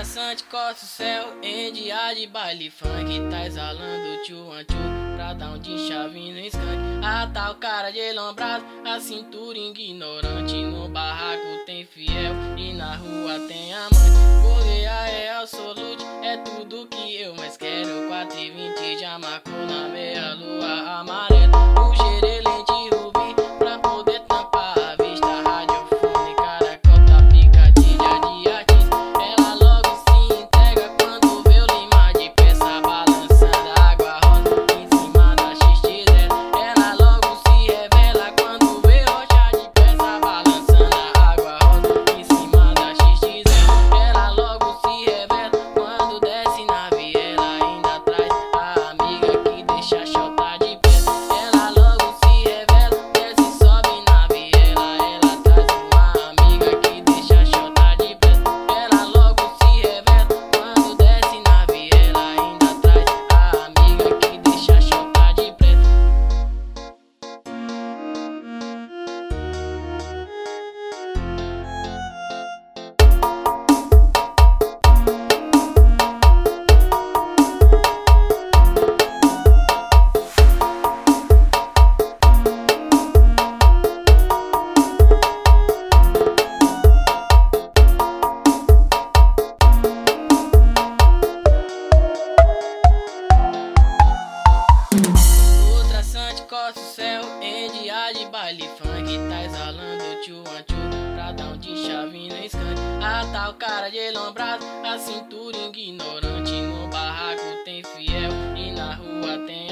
traçante costa o céu em dia de baile funk Tá exalando tchu tchu pra dar um de chave no skunk. A tal cara de lombrado, a cintura ignorante No barraco tem fiel e na rua tem amante. Porque a é absolute, é tudo que eu mais quero. 4 e 20 de amaco na meia lua amarela costa o céu em dia de baile funk Tá exalando tchu tchu pra dar um de chave no skunk A tal cara de lombrado, a cintura ignorante No barraco tem fiel e na rua tem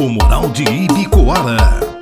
O Moral de Ibicoara.